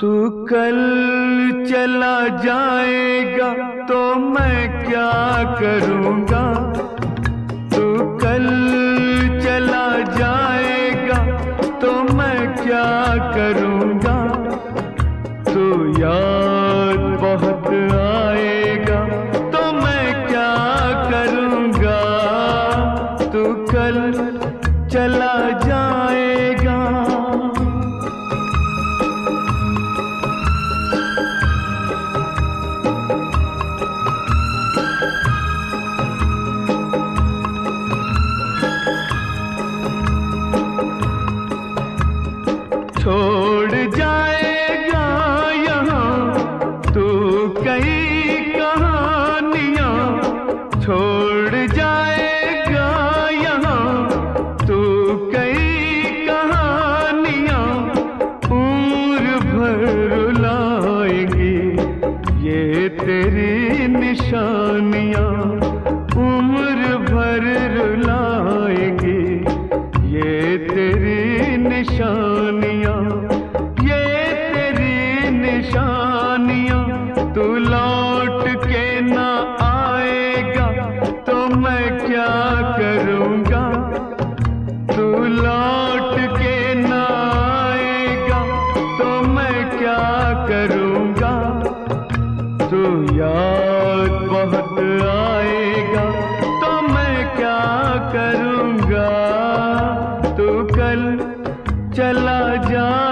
तू कल चला जाएगा तो मैं क्या करूँगा? तू कल चला जाएगा तो मैं क्या करूँगा? तू याद बहुत आएगा तो मैं क्या करूँगा? तू कल चला जाएगा उम्र भर रुलाएँगी। ये तेरी निशानियाँ, ये तेरी निशानियाँ, तू लौट के ना आएगा तो मैं क्या करूँगा? तू लौट के ना आएगा तो मैं क्या करूँगा? तू याद वक्त बहुत आएगा तो मैं क्या करूँगा? तू कल चला जा।